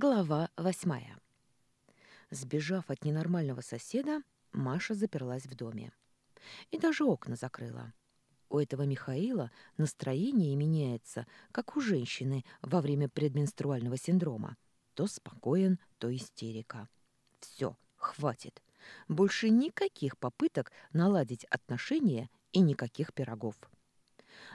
Глава восьмая. Сбежав от ненормального соседа, Маша заперлась в доме. И даже окна закрыла. У этого Михаила настроение меняется, как у женщины во время предменструального синдрома. То спокоен, то истерика. Все, хватит. Больше никаких попыток наладить отношения и никаких пирогов.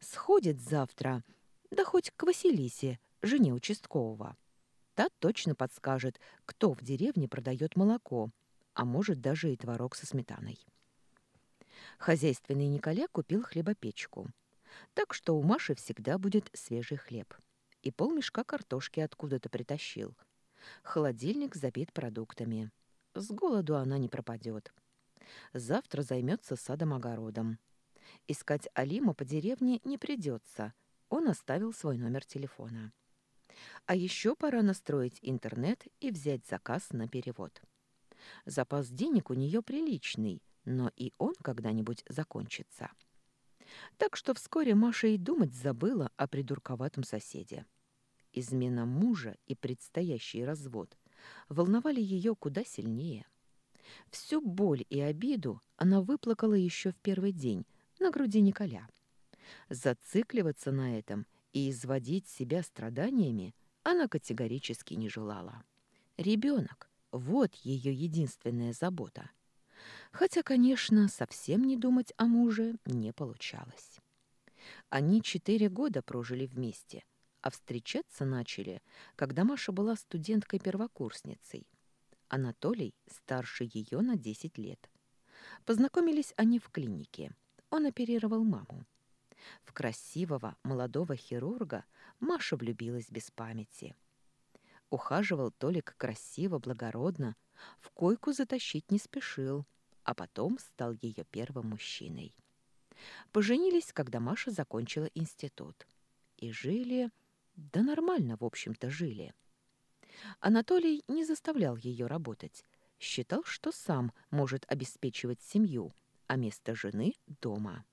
Сходит завтра, да хоть к Василисе, жене участкового. Та точно подскажет, кто в деревне продает молоко, а может даже и творог со сметаной. Хозяйственный Николя купил хлебопечку. Так что у Маши всегда будет свежий хлеб. И полмешка картошки откуда-то притащил. Холодильник забит продуктами. С голоду она не пропадет. Завтра займется садом-огородом. Искать Алима по деревне не придется. Он оставил свой номер телефона. А еще пора настроить интернет и взять заказ на перевод. Запас денег у нее приличный, но и он когда-нибудь закончится. Так что вскоре Маша и думать забыла о придурковатом соседе. Измена мужа и предстоящий развод волновали ее куда сильнее. Всю боль и обиду она выплакала еще в первый день на груди Николя. Зацикливаться на этом и изводить себя страданиями она категорически не желала. Ребенок — вот ее единственная забота. Хотя, конечно, совсем не думать о муже не получалось. Они четыре года прожили вместе, а встречаться начали, когда Маша была студенткой-первокурсницей. Анатолий старше ее на 10 лет. Познакомились они в клинике. Он оперировал маму. В красивого молодого хирурга Маша влюбилась без памяти. Ухаживал Толик красиво, благородно, в койку затащить не спешил, а потом стал ее первым мужчиной. Поженились, когда Маша закончила институт. И жили... Да нормально, в общем-то, жили. Анатолий не заставлял ее работать. Считал, что сам может обеспечивать семью, а место жены — дома.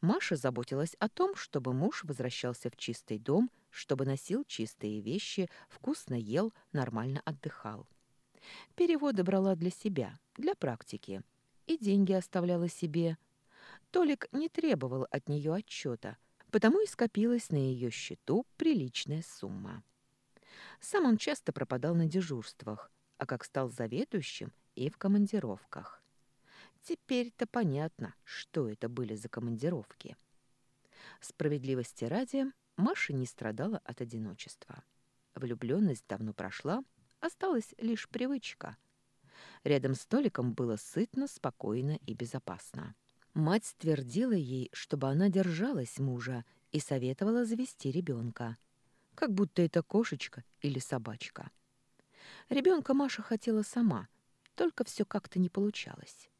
Маша заботилась о том, чтобы муж возвращался в чистый дом, чтобы носил чистые вещи, вкусно ел, нормально отдыхал. Переводы брала для себя, для практики, и деньги оставляла себе. Толик не требовал от нее отчета, потому и скопилась на ее счету приличная сумма. Сам он часто пропадал на дежурствах, а как стал заведующим и в командировках. Теперь-то понятно, что это были за командировки. Справедливости ради, Маша не страдала от одиночества. Влюбленность давно прошла, осталась лишь привычка. Рядом с столиком было сытно, спокойно и безопасно. Мать твердила ей, чтобы она держалась мужа и советовала завести ребенка, как будто это кошечка или собачка. Ребенка Маша хотела сама, только все как-то не получалось.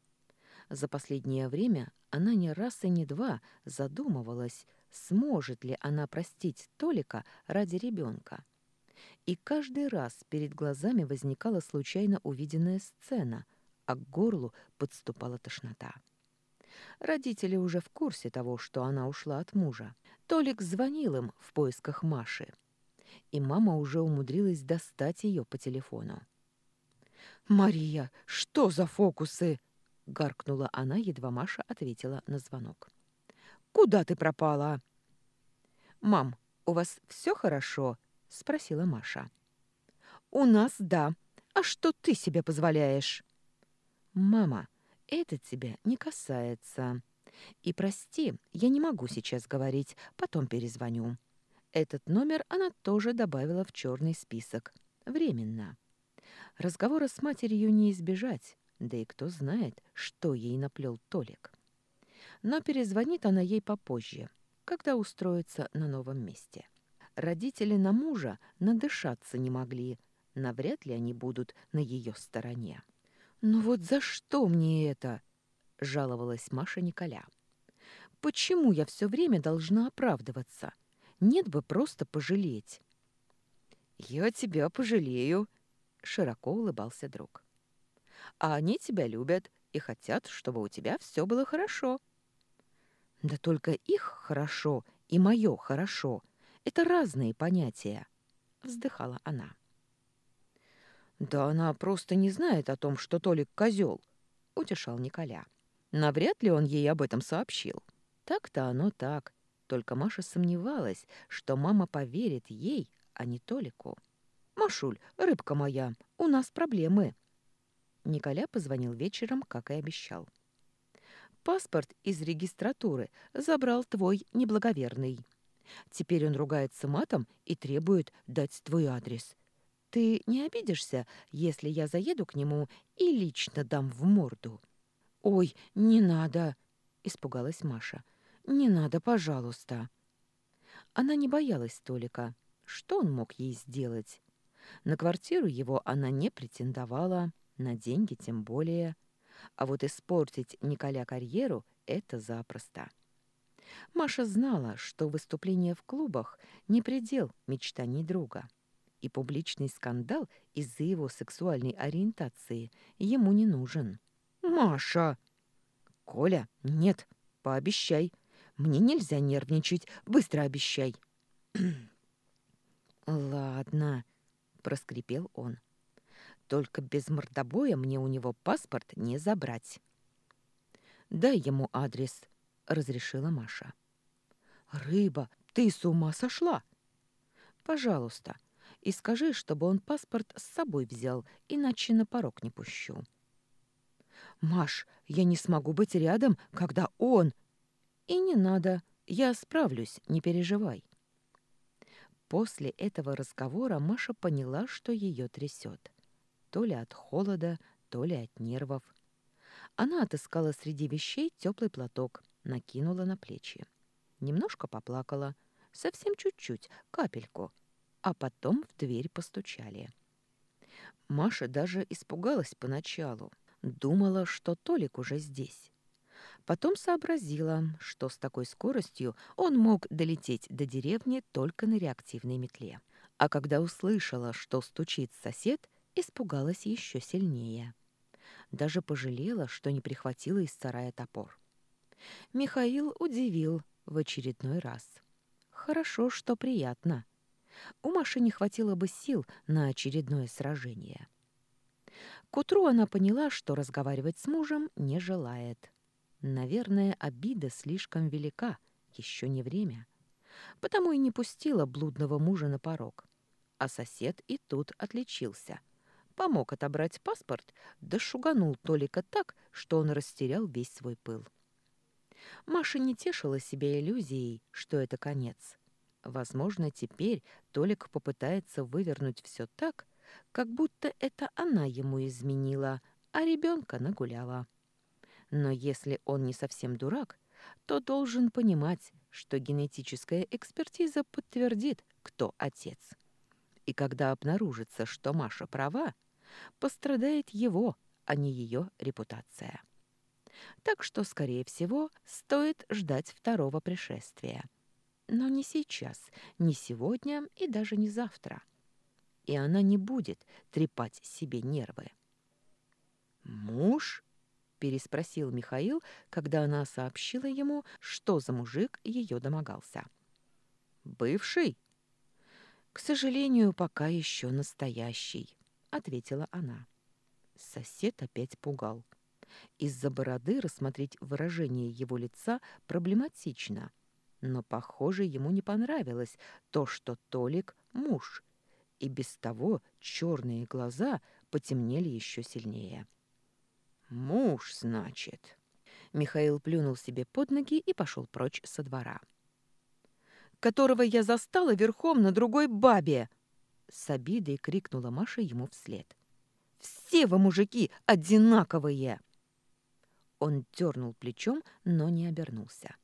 За последнее время она не раз и не два задумывалась, сможет ли она простить Толика ради ребенка. И каждый раз перед глазами возникала случайно увиденная сцена, а к горлу подступала тошнота. Родители уже в курсе того, что она ушла от мужа. Толик звонил им в поисках Маши. И мама уже умудрилась достать ее по телефону. «Мария, что за фокусы?» Гаркнула она, едва Маша ответила на звонок. Куда ты пропала? Мам, у вас все хорошо? спросила Маша. У нас да. А что ты себе позволяешь? Мама, это тебя не касается. И прости, я не могу сейчас говорить, потом перезвоню. Этот номер она тоже добавила в черный список. Временно. Разговора с матерью не избежать. Да и кто знает, что ей наплел Толик. Но перезвонит она ей попозже, когда устроится на новом месте. Родители на мужа надышаться не могли, навряд ли они будут на ее стороне. «Ну вот за что мне это?» — жаловалась Маша Николя. «Почему я все время должна оправдываться? Нет бы просто пожалеть». «Я тебя пожалею», — широко улыбался друг а они тебя любят и хотят, чтобы у тебя все было хорошо». «Да только их хорошо и мое хорошо — это разные понятия», — вздыхала она. Да она просто не знает о том, что Толик козел, утешал Николя. Навряд ли он ей об этом сообщил. Так-то оно так. Только Маша сомневалась, что мама поверит ей, а не Толику. «Машуль, рыбка моя, у нас проблемы». Николя позвонил вечером, как и обещал. «Паспорт из регистратуры забрал твой неблаговерный. Теперь он ругается матом и требует дать твой адрес. Ты не обидишься, если я заеду к нему и лично дам в морду?» «Ой, не надо!» — испугалась Маша. «Не надо, пожалуйста». Она не боялась Толика. Что он мог ей сделать? На квартиру его она не претендовала, на деньги тем более. А вот испортить Николя карьеру — это запросто. Маша знала, что выступление в клубах — не предел мечтаний друга. И публичный скандал из-за его сексуальной ориентации ему не нужен. «Маша!» «Коля, нет, пообещай. Мне нельзя нервничать. Быстро обещай». «Ладно», — проскрипел он. «Только без мордобоя мне у него паспорт не забрать». «Дай ему адрес», — разрешила Маша. «Рыба, ты с ума сошла?» «Пожалуйста, и скажи, чтобы он паспорт с собой взял, иначе на порог не пущу». «Маш, я не смогу быть рядом, когда он...» «И не надо, я справлюсь, не переживай». После этого разговора Маша поняла, что ее трясет. То ли от холода, то ли от нервов. Она отыскала среди вещей теплый платок, накинула на плечи. Немножко поплакала, совсем чуть-чуть, капельку, а потом в дверь постучали. Маша даже испугалась поначалу. Думала, что Толик уже здесь. Потом сообразила, что с такой скоростью он мог долететь до деревни только на реактивной метле. А когда услышала, что стучит сосед, испугалась еще сильнее. Даже пожалела, что не прихватила из сарая топор. Михаил удивил в очередной раз. Хорошо, что приятно. У Маши не хватило бы сил на очередное сражение. К утру она поняла, что разговаривать с мужем не желает. Наверное, обида слишком велика, еще не время. Потому и не пустила блудного мужа на порог. А сосед и тут отличился. Помог отобрать паспорт, да шуганул Толика так, что он растерял весь свой пыл. Маша не тешила себя иллюзией, что это конец. Возможно, теперь Толик попытается вывернуть все так, как будто это она ему изменила, а ребенка нагуляла. Но если он не совсем дурак, то должен понимать, что генетическая экспертиза подтвердит, кто отец. И когда обнаружится, что Маша права, пострадает его, а не ее репутация. Так что, скорее всего, стоит ждать второго пришествия. Но не сейчас, не сегодня и даже не завтра и она не будет трепать себе нервы. «Муж?» — переспросил Михаил, когда она сообщила ему, что за мужик ее домогался. «Бывший?» «К сожалению, пока еще настоящий», — ответила она. Сосед опять пугал. Из-за бороды рассмотреть выражение его лица проблематично. Но, похоже, ему не понравилось то, что Толик — муж, и без того черные глаза потемнели еще сильнее. «Муж, значит!» Михаил плюнул себе под ноги и пошел прочь со двора. «Которого я застала верхом на другой бабе!» С обидой крикнула Маша ему вслед. «Все вы, мужики, одинаковые!» Он дернул плечом, но не обернулся.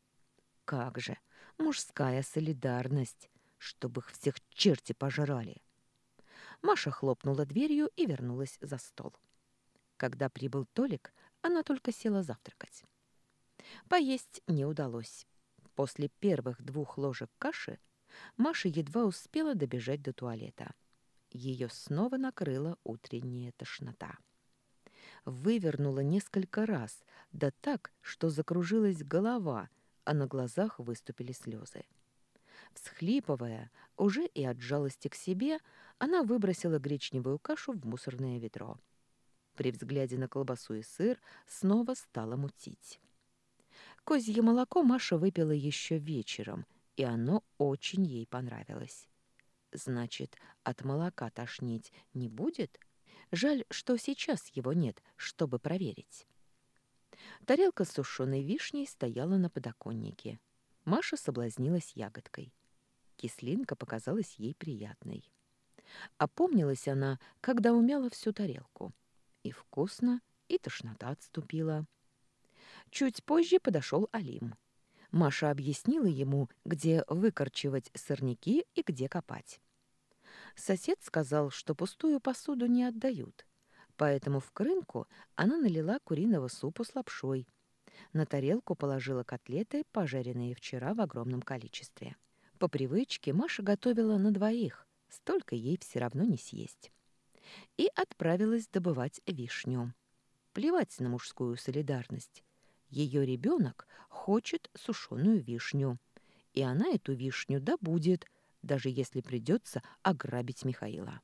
«Как же! Мужская солидарность! Чтобы их всех черти пожрали!» Маша хлопнула дверью и вернулась за стол. Когда прибыл Толик, она только села завтракать. Поесть не удалось. После первых двух ложек каши Маша едва успела добежать до туалета. Ее снова накрыла утренняя тошнота. Вывернула несколько раз, да так, что закружилась голова, а на глазах выступили слезы. Всхлипывая, Уже и от жалости к себе она выбросила гречневую кашу в мусорное ведро. При взгляде на колбасу и сыр снова стала мутить. Козье молоко Маша выпила еще вечером, и оно очень ей понравилось. Значит, от молока тошнить не будет? Жаль, что сейчас его нет, чтобы проверить. Тарелка с сушеной вишней стояла на подоконнике. Маша соблазнилась ягодкой. Кислинка показалась ей приятной. Опомнилась она, когда умяла всю тарелку. И вкусно, и тошнота отступила. Чуть позже подошел Алим. Маша объяснила ему, где выкорчевать сорняки и где копать. Сосед сказал, что пустую посуду не отдают, поэтому в крынку она налила куриного супа с лапшой. На тарелку положила котлеты, пожаренные вчера в огромном количестве. По привычке Маша готовила на двоих, столько ей все равно не съесть. И отправилась добывать вишню. Плевать на мужскую солидарность. Ее ребенок хочет сушеную вишню, и она эту вишню добудет, даже если придется ограбить Михаила.